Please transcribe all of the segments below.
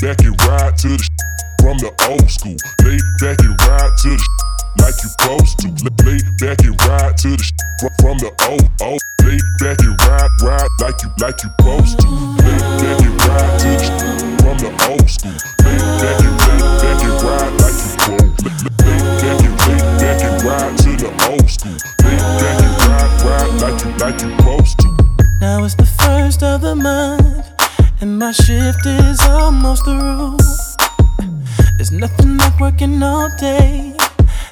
back and ride to the from the old school. Lay back and ride to the like you supposed to. Lay back and ride to the from the old old. Lay back and ride ride like you like you supposed to. Lay back and ride to the from the old school. Lay back and lay back and ride like you supposed. Lay back and lay back and ride to the old school. Lay back and ride ride like you like you supposed to. Now it's the first of the month, and my shift is almost through. There's nothing like working all day,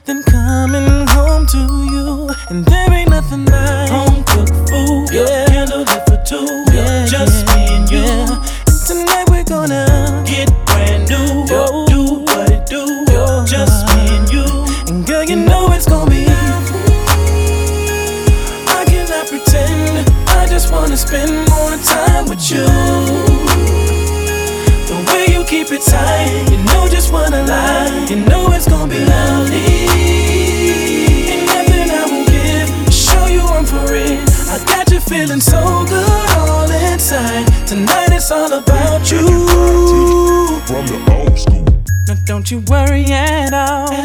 then coming home to you. And there ain't nothing like home cooked food. Yeah, spend more time with you The way you keep it tight. You know just what I like. You know it's gonna be lovely. Ain't nothing I won't give. Show you I'm for it. I got you feeling so good all inside. Tonight it's all about you. From the old school. Now don't you worry. At all.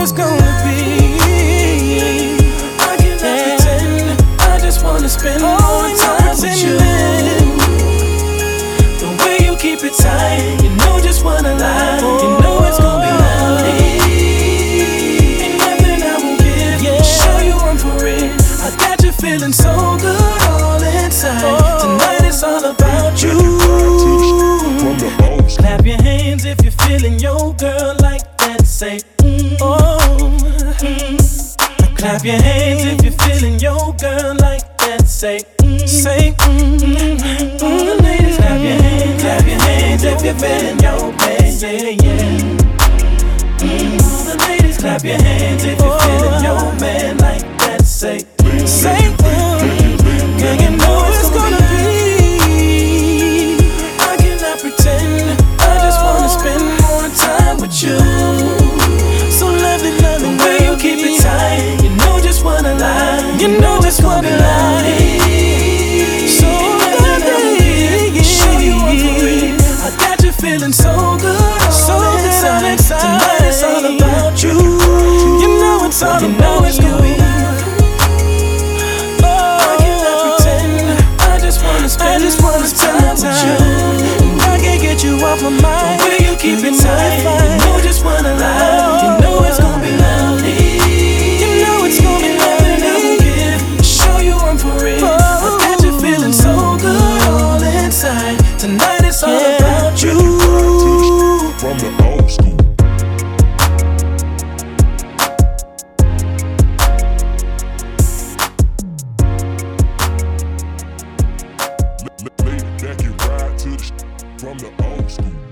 Girl, Clap your hands if you're feeling your girl like that. Say, say, all the ladies, clap your hands, clap your hands if you're feeling your man. Say, yeah. Mm, all the ladies, clap your hands if you're feeling your man like that. Say, say. I'm the old school.